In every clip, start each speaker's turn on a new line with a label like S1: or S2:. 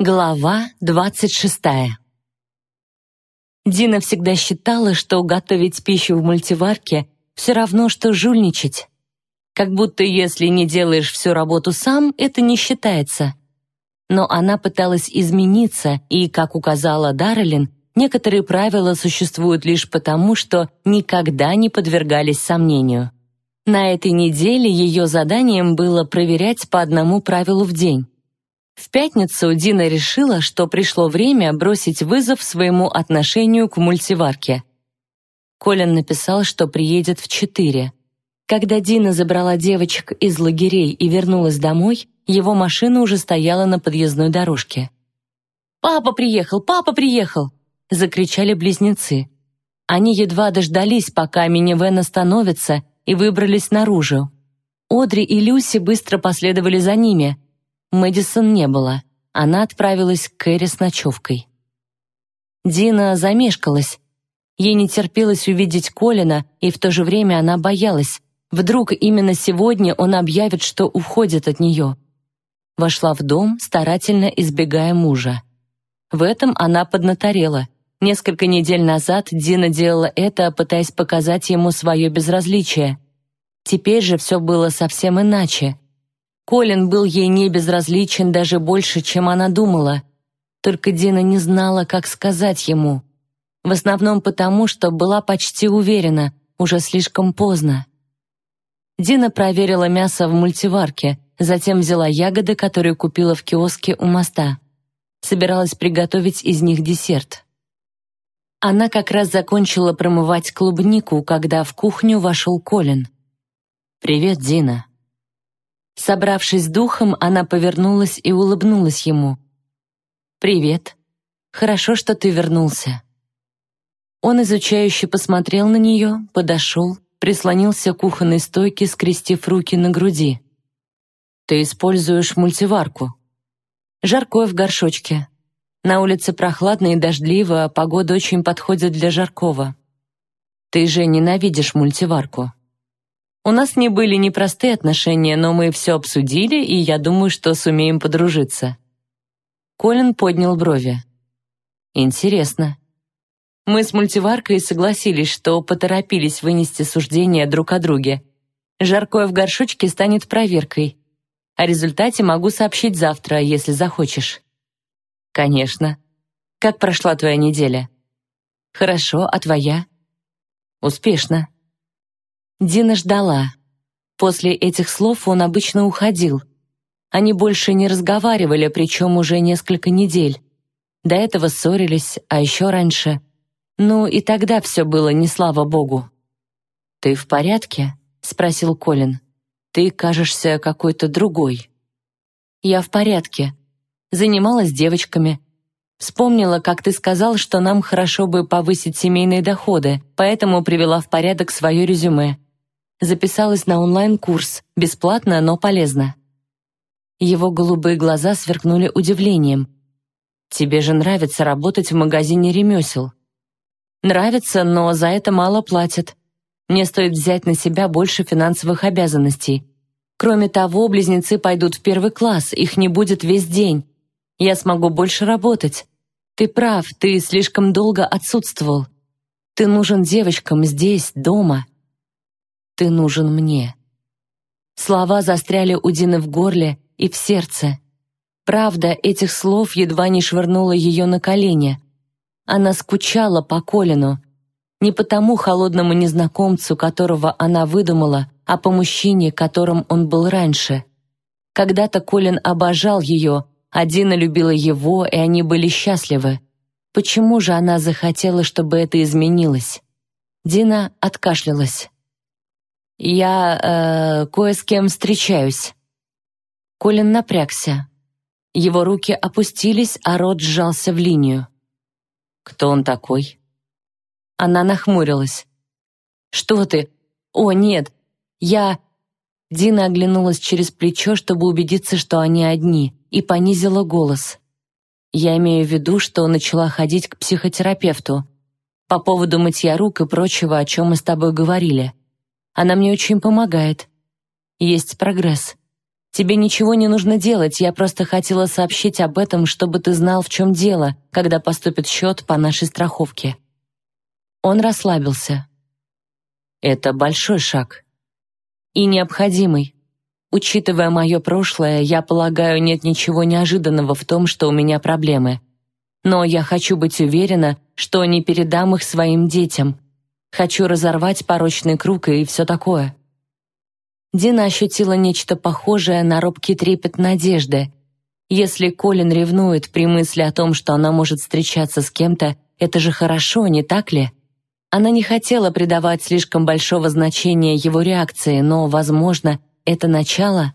S1: Глава двадцать шестая Дина всегда считала, что готовить пищу в мультиварке все равно, что жульничать. Как будто если не делаешь всю работу сам, это не считается. Но она пыталась измениться, и, как указала Даррелин, некоторые правила существуют лишь потому, что никогда не подвергались сомнению. На этой неделе ее заданием было проверять по одному правилу в день. В пятницу Дина решила, что пришло время бросить вызов своему отношению к мультиварке. Колин написал, что приедет в четыре. Когда Дина забрала девочек из лагерей и вернулась домой, его машина уже стояла на подъездной дорожке. «Папа приехал! Папа приехал!» — закричали близнецы. Они едва дождались, пока минивэн остановится, и выбрались наружу. Одри и Люси быстро последовали за ними — Мэдисон не было. Она отправилась к Кэрри с ночевкой. Дина замешкалась. Ей не терпелось увидеть Колина, и в то же время она боялась. Вдруг именно сегодня он объявит, что уходит от нее. Вошла в дом, старательно избегая мужа. В этом она поднаторела. Несколько недель назад Дина делала это, пытаясь показать ему свое безразличие. Теперь же все было совсем иначе. Колин был ей не безразличен даже больше, чем она думала. Только Дина не знала, как сказать ему. В основном потому, что была почти уверена, уже слишком поздно. Дина проверила мясо в мультиварке, затем взяла ягоды, которые купила в киоске у моста. Собиралась приготовить из них десерт. Она как раз закончила промывать клубнику, когда в кухню вошел Колин. «Привет, Дина», Собравшись духом, она повернулась и улыбнулась ему. «Привет. Хорошо, что ты вернулся». Он изучающе посмотрел на нее, подошел, прислонился к кухонной стойке, скрестив руки на груди. «Ты используешь мультиварку?» «Жаркое в горшочке. На улице прохладно и дождливо, а погода очень подходит для жаркого. Ты же ненавидишь мультиварку». У нас не были непростые отношения, но мы все обсудили, и я думаю, что сумеем подружиться». Колин поднял брови. «Интересно». Мы с мультиваркой согласились, что поторопились вынести суждение друг о друге. Жаркое в горшочке станет проверкой. О результате могу сообщить завтра, если захочешь. Конечно. Как прошла твоя неделя? Хорошо, а твоя? Успешно. Дина ждала. После этих слов он обычно уходил. Они больше не разговаривали, причем уже несколько недель. До этого ссорились, а еще раньше. Ну и тогда все было не слава богу. «Ты в порядке?» — спросил Колин. «Ты кажешься какой-то другой». «Я в порядке. Занималась девочками. Вспомнила, как ты сказал, что нам хорошо бы повысить семейные доходы, поэтому привела в порядок свое резюме записалась на онлайн-курс, бесплатно, но полезно. Его голубые глаза сверкнули удивлением. «Тебе же нравится работать в магазине ремесел». «Нравится, но за это мало платят. Мне стоит взять на себя больше финансовых обязанностей. Кроме того, близнецы пойдут в первый класс, их не будет весь день. Я смогу больше работать. Ты прав, ты слишком долго отсутствовал. Ты нужен девочкам здесь, дома». Ты нужен мне». Слова застряли у Дины в горле и в сердце. Правда этих слов едва не швырнула ее на колени. Она скучала по Колину. Не по тому холодному незнакомцу, которого она выдумала, а по мужчине, которым он был раньше. Когда-то Колин обожал ее, а Дина любила его, и они были счастливы. Почему же она захотела, чтобы это изменилось? Дина откашлялась. «Я э, кое с кем встречаюсь». Колин напрягся. Его руки опустились, а рот сжался в линию. «Кто он такой?» Она нахмурилась. «Что ты? О, нет! Я...» Дина оглянулась через плечо, чтобы убедиться, что они одни, и понизила голос. «Я имею в виду, что начала ходить к психотерапевту по поводу мытья рук и прочего, о чем мы с тобой говорили. Она мне очень помогает. Есть прогресс. Тебе ничего не нужно делать, я просто хотела сообщить об этом, чтобы ты знал, в чем дело, когда поступит счет по нашей страховке». Он расслабился. «Это большой шаг. И необходимый. Учитывая мое прошлое, я полагаю, нет ничего неожиданного в том, что у меня проблемы. Но я хочу быть уверена, что не передам их своим детям. Хочу разорвать порочный круг и все такое». Дина ощутила нечто похожее на робкий трепет надежды. Если Колин ревнует при мысли о том, что она может встречаться с кем-то, это же хорошо, не так ли? Она не хотела придавать слишком большого значения его реакции, но, возможно, это начало.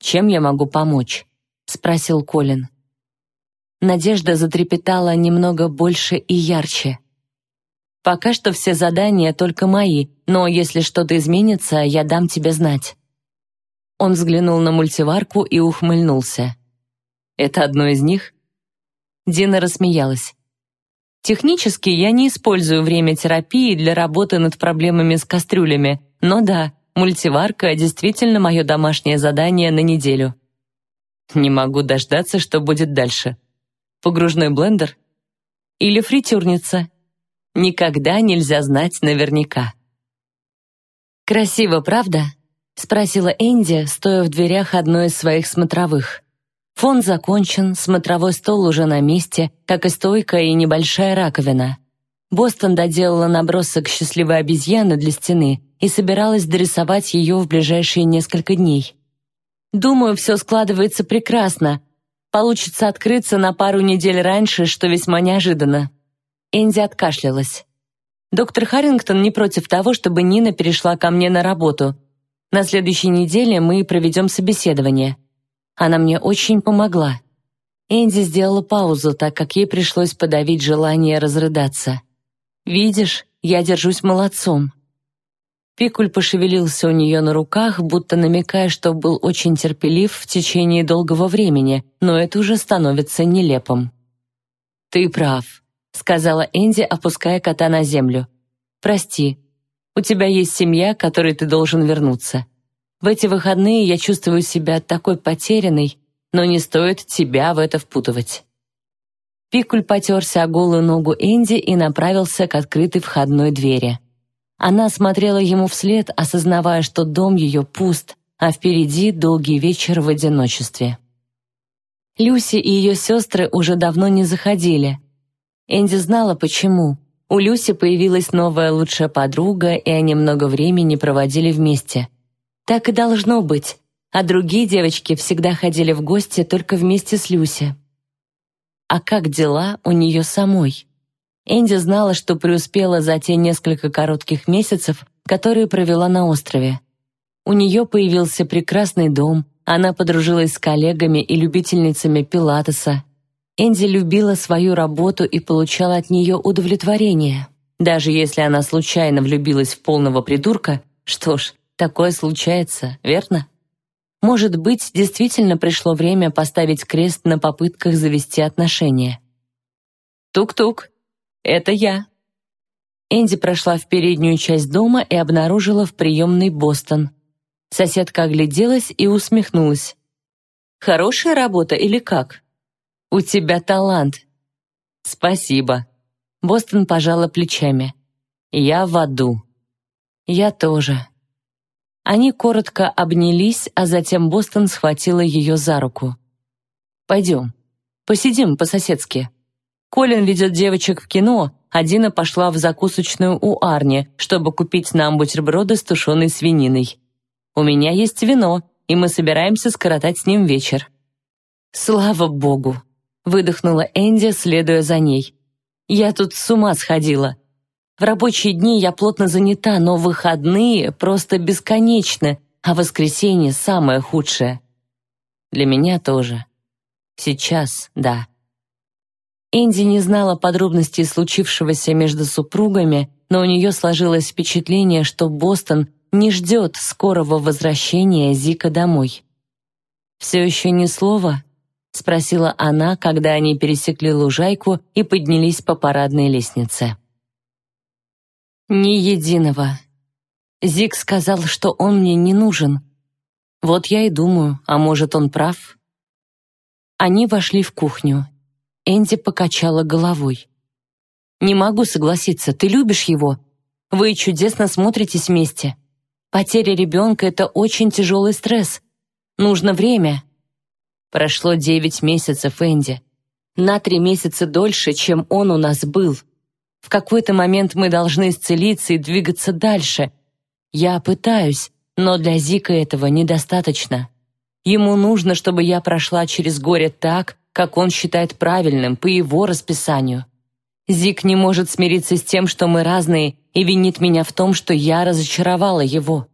S1: «Чем я могу помочь?» — спросил Колин. Надежда затрепетала немного больше и ярче. Пока что все задания только мои, но если что-то изменится, я дам тебе знать». Он взглянул на мультиварку и ухмыльнулся. «Это одно из них?» Дина рассмеялась. «Технически я не использую время терапии для работы над проблемами с кастрюлями, но да, мультиварка действительно мое домашнее задание на неделю». «Не могу дождаться, что будет дальше. Погружной блендер? Или фритюрница?» Никогда нельзя знать наверняка. «Красиво, правда?» — спросила Энди, стоя в дверях одной из своих смотровых. Фон закончен, смотровой стол уже на месте, как и стойка и небольшая раковина. Бостон доделала набросок счастливой обезьяны для стены и собиралась дорисовать ее в ближайшие несколько дней. «Думаю, все складывается прекрасно. Получится открыться на пару недель раньше, что весьма неожиданно». Энди откашлялась. «Доктор Харрингтон не против того, чтобы Нина перешла ко мне на работу. На следующей неделе мы проведем собеседование. Она мне очень помогла». Энди сделала паузу, так как ей пришлось подавить желание разрыдаться. «Видишь, я держусь молодцом». Пикуль пошевелился у нее на руках, будто намекая, что был очень терпелив в течение долгого времени, но это уже становится нелепым. «Ты прав», — сказала Энди, опуская кота на землю. «Прости, у тебя есть семья, к которой ты должен вернуться. В эти выходные я чувствую себя такой потерянной, но не стоит тебя в это впутывать». Пикуль потерся о голую ногу Энди и направился к открытой входной двери. Она смотрела ему вслед, осознавая, что дом ее пуст, а впереди долгий вечер в одиночестве. Люси и ее сестры уже давно не заходили — Энди знала, почему. У Люси появилась новая лучшая подруга, и они много времени проводили вместе. Так и должно быть. А другие девочки всегда ходили в гости только вместе с Люси. А как дела у нее самой? Энди знала, что преуспела за те несколько коротких месяцев, которые провела на острове. У нее появился прекрасный дом, она подружилась с коллегами и любительницами пилатеса, Энди любила свою работу и получала от нее удовлетворение. Даже если она случайно влюбилась в полного придурка, что ж, такое случается, верно? Может быть, действительно пришло время поставить крест на попытках завести отношения. Тук-тук. Это я. Энди прошла в переднюю часть дома и обнаружила в приемной Бостон. Соседка огляделась и усмехнулась. «Хорошая работа или как?» «У тебя талант». «Спасибо». Бостон пожала плечами. «Я в аду». «Я тоже». Они коротко обнялись, а затем Бостон схватила ее за руку. «Пойдем, посидим по-соседски. Колин ведет девочек в кино, а Дина пошла в закусочную у Арни, чтобы купить нам бутерброды с тушеной свининой. У меня есть вино, и мы собираемся скоротать с ним вечер». «Слава богу!» Выдохнула Энди, следуя за ней. «Я тут с ума сходила. В рабочие дни я плотно занята, но выходные просто бесконечны, а воскресенье самое худшее. Для меня тоже. Сейчас, да». Энди не знала подробностей случившегося между супругами, но у нее сложилось впечатление, что Бостон не ждет скорого возвращения Зика домой. «Все еще ни слова?» — спросила она, когда они пересекли лужайку и поднялись по парадной лестнице. «Ни единого. Зик сказал, что он мне не нужен. Вот я и думаю, а может, он прав? Они вошли в кухню. Энди покачала головой. «Не могу согласиться, ты любишь его. Вы чудесно смотритесь вместе. Потеря ребенка — это очень тяжелый стресс. Нужно время». Прошло девять месяцев, Энди. На три месяца дольше, чем он у нас был. В какой-то момент мы должны исцелиться и двигаться дальше. Я пытаюсь, но для Зика этого недостаточно. Ему нужно, чтобы я прошла через горе так, как он считает правильным, по его расписанию. Зик не может смириться с тем, что мы разные, и винит меня в том, что я разочаровала его.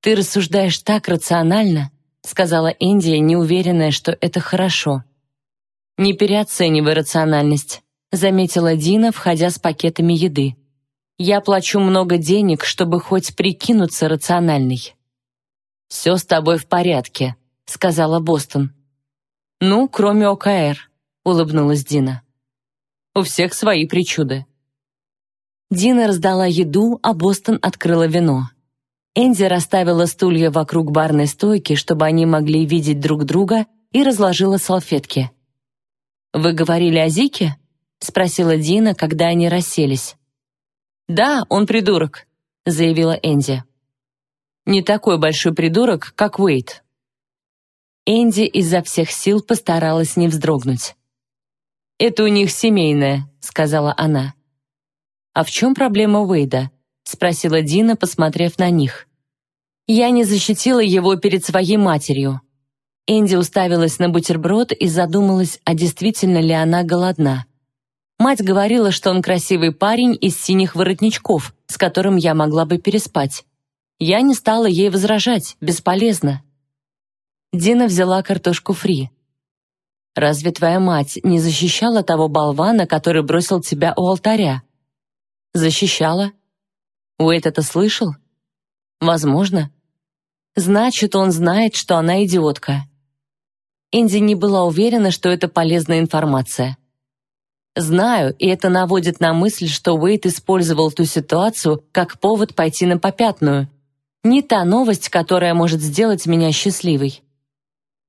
S1: «Ты рассуждаешь так рационально», — сказала Индия, неуверенная, что это хорошо. «Не переоценивай рациональность», — заметила Дина, входя с пакетами еды. «Я плачу много денег, чтобы хоть прикинуться рациональной». «Все с тобой в порядке», — сказала Бостон. «Ну, кроме ОКР», — улыбнулась Дина. У всех свои причуды. Дина раздала еду, а Бостон открыла вино. Энди расставила стулья вокруг барной стойки, чтобы они могли видеть друг друга, и разложила салфетки. «Вы говорили о Зике?» — спросила Дина, когда они расселись. «Да, он придурок», — заявила Энди. «Не такой большой придурок, как Уэйт». Энди изо всех сил постаралась не вздрогнуть. «Это у них семейное», — сказала она. «А в чем проблема Уэйда?» — спросила Дина, посмотрев на них. «Я не защитила его перед своей матерью». Энди уставилась на бутерброд и задумалась, а действительно ли она голодна. Мать говорила, что он красивый парень из синих воротничков, с которым я могла бы переспать. Я не стала ей возражать, бесполезно. Дина взяла картошку фри. Разве твоя мать не защищала того болвана, который бросил тебя у алтаря? Защищала? Уэйт это слышал? Возможно. Значит, он знает, что она идиотка. Инди не была уверена, что это полезная информация. Знаю, и это наводит на мысль, что Уэйт использовал ту ситуацию как повод пойти на попятную. Не та новость, которая может сделать меня счастливой.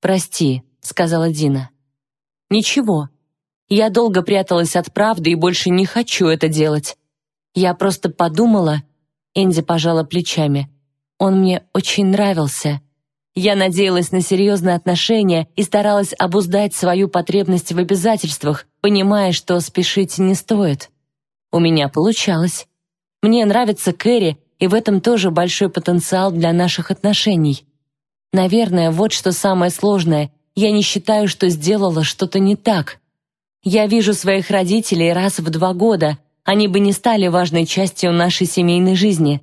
S1: «Прости», — сказала Дина. Ничего. Я долго пряталась от правды и больше не хочу это делать. Я просто подумала... Энди пожала плечами. Он мне очень нравился. Я надеялась на серьезные отношения и старалась обуздать свою потребность в обязательствах, понимая, что спешить не стоит. У меня получалось. Мне нравится Кэрри, и в этом тоже большой потенциал для наших отношений. Наверное, вот что самое сложное я не считаю, что сделала что-то не так. Я вижу своих родителей раз в два года, они бы не стали важной частью нашей семейной жизни.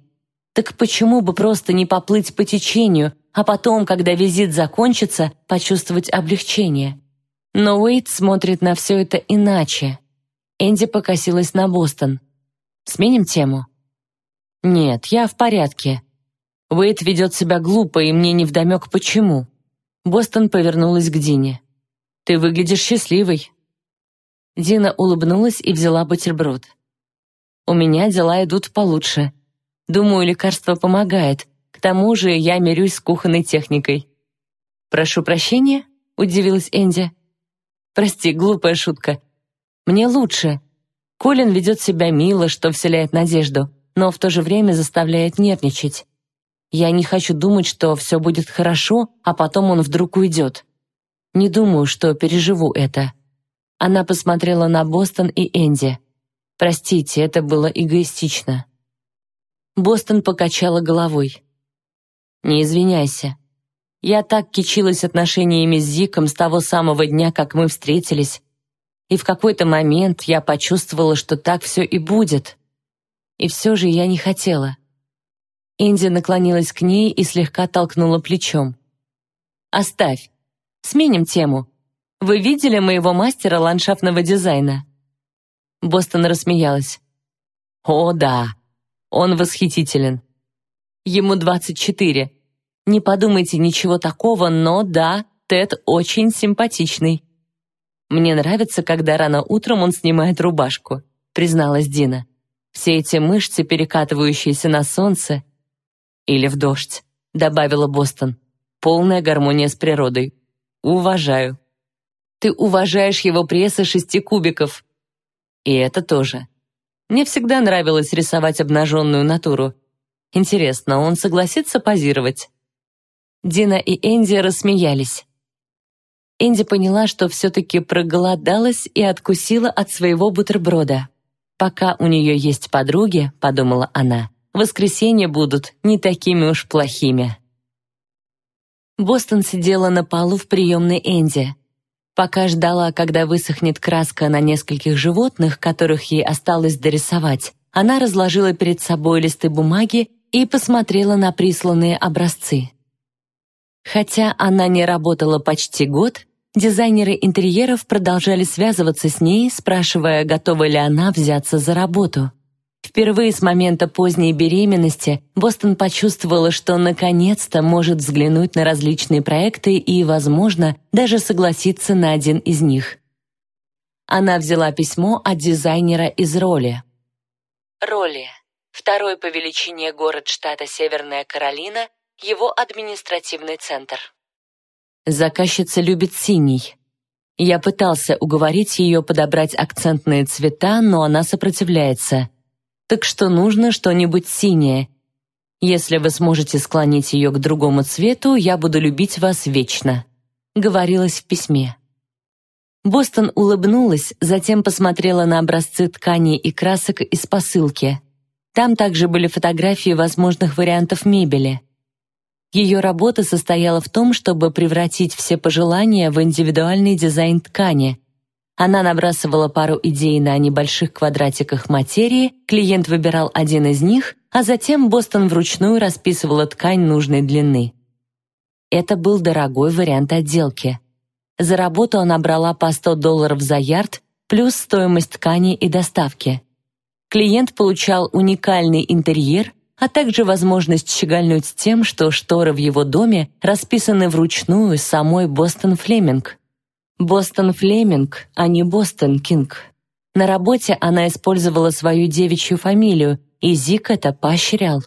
S1: Так почему бы просто не поплыть по течению, а потом, когда визит закончится, почувствовать облегчение? Но Уэйт смотрит на все это иначе. Энди покосилась на Бостон. «Сменим тему?» «Нет, я в порядке. Уэйт ведет себя глупо, и мне невдомек почему. Бостон повернулась к Дине. «Ты выглядишь счастливой». Дина улыбнулась и взяла бутерброд. «У меня дела идут получше. Думаю, лекарство помогает. К тому же я мирюсь с кухонной техникой». «Прошу прощения?» — удивилась Энди. «Прости, глупая шутка. Мне лучше. Колин ведет себя мило, что вселяет надежду, но в то же время заставляет нервничать. Я не хочу думать, что все будет хорошо, а потом он вдруг уйдет. Не думаю, что переживу это. Она посмотрела на Бостон и Энди. Простите, это было эгоистично. Бостон покачала головой. Не извиняйся. Я так кичилась отношениями с Зиком с того самого дня, как мы встретились. И в какой-то момент я почувствовала, что так все и будет. И все же я не хотела. Инди наклонилась к ней и слегка толкнула плечом. «Оставь. Сменим тему. Вы видели моего мастера ландшафтного дизайна?» Бостон рассмеялась. «О, да. Он восхитителен. Ему 24. Не подумайте ничего такого, но да, Тед очень симпатичный. Мне нравится, когда рано утром он снимает рубашку», призналась Дина. «Все эти мышцы, перекатывающиеся на солнце, или в дождь», — добавила Бостон. Полная гармония с природой. Уважаю. Ты уважаешь его пресса шести кубиков. И это тоже. Мне всегда нравилось рисовать обнаженную натуру. Интересно, он согласится позировать? Дина и Энди рассмеялись. Энди поняла, что все-таки проголодалась и откусила от своего бутерброда. «Пока у нее есть подруги», — подумала она, «воскресенья будут не такими уж плохими». Бостон сидела на полу в приемной Энди. Пока ждала, когда высохнет краска на нескольких животных, которых ей осталось дорисовать, она разложила перед собой листы бумаги и посмотрела на присланные образцы. Хотя она не работала почти год, Дизайнеры интерьеров продолжали связываться с ней, спрашивая, готова ли она взяться за работу. Впервые с момента поздней беременности Бостон почувствовала, что наконец-то может взглянуть на различные проекты и, возможно, даже согласиться на один из них. Она взяла письмо от дизайнера из Роли. Роли – второй по величине город штата Северная Каролина, его административный центр. Заказчица любит синий. Я пытался уговорить ее подобрать акцентные цвета, но она сопротивляется. Так что нужно что-нибудь синее. Если вы сможете склонить ее к другому цвету, я буду любить вас вечно», — говорилось в письме. Бостон улыбнулась, затем посмотрела на образцы тканей и красок из посылки. Там также были фотографии возможных вариантов мебели — ее работа состояла в том, чтобы превратить все пожелания в индивидуальный дизайн ткани. Она набрасывала пару идей на небольших квадратиках материи, клиент выбирал один из них, а затем Бостон вручную расписывала ткань нужной длины. Это был дорогой вариант отделки. За работу она брала по 100 долларов за ярд, плюс стоимость ткани и доставки. Клиент получал уникальный интерьер, а также возможность щегольнуть тем, что шторы в его доме расписаны вручную самой Бостон Флеминг. Бостон Флеминг, а не Бостон Кинг. На работе она использовала свою девичью фамилию, и Зик это поощрял.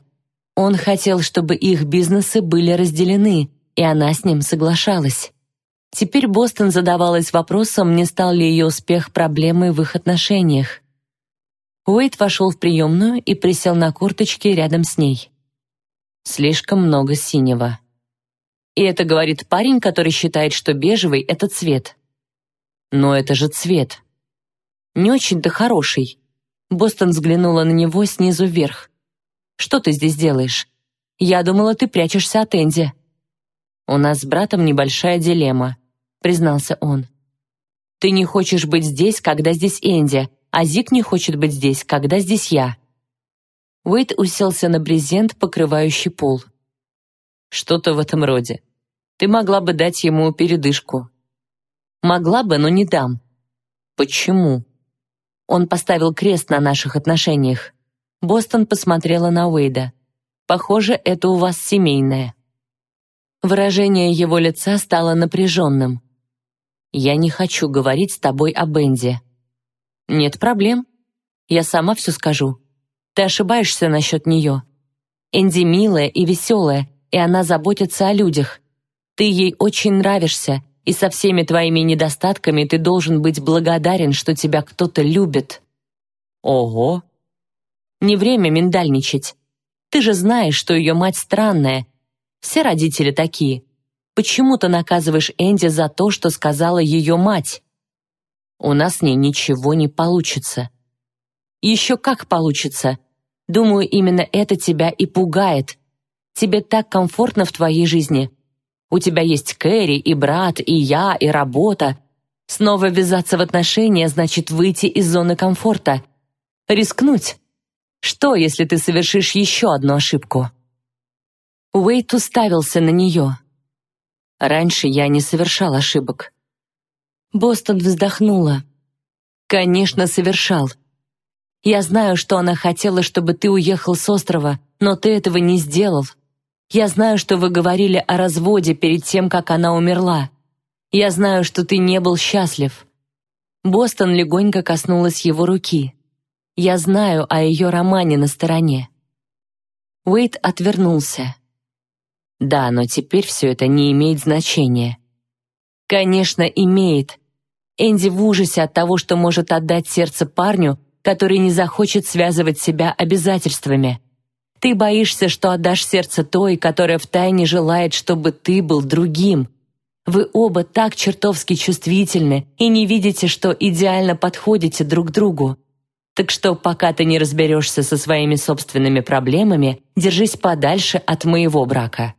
S1: Он хотел, чтобы их бизнесы были разделены, и она с ним соглашалась. Теперь Бостон задавалась вопросом, не стал ли ее успех проблемой в их отношениях. Уэйд вошел в приемную и присел на курточки рядом с ней. Слишком много синего. И это говорит парень, который считает, что бежевый — это цвет. Но это же цвет. Не очень-то хороший. Бостон взглянула на него снизу вверх. «Что ты здесь делаешь? Я думала, ты прячешься от Энди». «У нас с братом небольшая дилемма», — признался он. «Ты не хочешь быть здесь, когда здесь Энди, а Зик не хочет быть здесь, когда здесь я». Уэйд уселся на брезент, покрывающий пол. «Что-то в этом роде. Ты могла бы дать ему передышку». «Могла бы, но не дам». «Почему?» Он поставил крест на наших отношениях. Бостон посмотрела на Уэйда. «Похоже, это у вас семейное». Выражение его лица стало напряженным. «Я не хочу говорить с тобой о Бенди», «Нет проблем. Я сама все скажу. Ты ошибаешься насчет нее. Энди милая и веселая, и она заботится о людях. Ты ей очень нравишься, и со всеми твоими недостатками ты должен быть благодарен, что тебя кто-то любит». «Ого!» «Не время миндальничать. Ты же знаешь, что ее мать странная. Все родители такие. Почему ты наказываешь Энди за то, что сказала ее мать?» у нас с ней ничего не получится. Еще как получится. Думаю, именно это тебя и пугает. Тебе так комфортно в твоей жизни. У тебя есть Кэрри, и брат, и я, и работа. Снова ввязаться в отношения значит выйти из зоны комфорта. Рискнуть. Что, если ты совершишь еще одну ошибку? Уэйт уставился на нее. Раньше я не совершал ошибок. Бостон вздохнула. «Конечно, совершал. Я знаю, что она хотела, чтобы ты уехал с острова, но ты этого не сделал. Я знаю, что вы говорили о разводе перед тем, как она умерла. Я знаю, что ты не был счастлив». Бостон легонько коснулась его руки. «Я знаю о ее романе на стороне». Уэйт отвернулся. Да, но теперь все это не имеет значения. Конечно, имеет. Энди в ужасе от того, что может отдать сердце парню, который не захочет связывать себя обязательствами. Ты боишься, что отдашь сердце той, которая втайне желает, чтобы ты был другим. Вы оба так чертовски чувствительны и не видите, что идеально подходите друг другу. Так что, пока ты не разберешься со своими собственными проблемами, держись подальше от моего брака».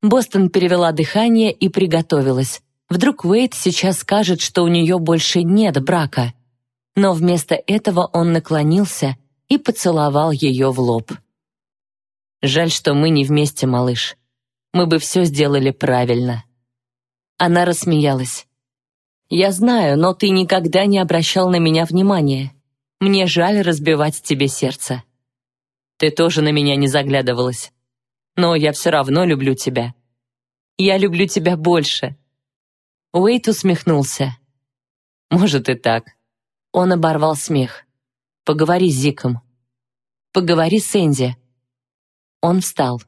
S1: Бостон перевела дыхание и приготовилась. Вдруг Уэйд сейчас скажет, что у нее больше нет брака. Но вместо этого он наклонился и поцеловал ее в лоб. «Жаль, что мы не вместе, малыш. Мы бы все сделали правильно». Она рассмеялась. «Я знаю, но ты никогда не обращал на меня внимания. Мне жаль разбивать тебе сердце. Ты тоже на меня не заглядывалась. Но я все равно люблю тебя. Я люблю тебя больше». Уэйт усмехнулся. «Может и так». Он оборвал смех. «Поговори с Зиком. Поговори с Энди». Он встал.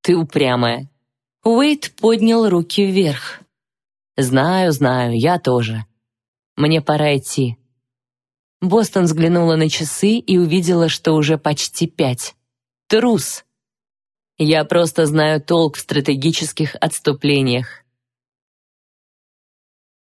S1: «Ты упрямая». Уэйт поднял руки вверх. «Знаю, знаю, я тоже. Мне пора идти. Бостон взглянула на часы и увидела, что уже почти пять. Трус! Я просто знаю толк в стратегических отступлениях.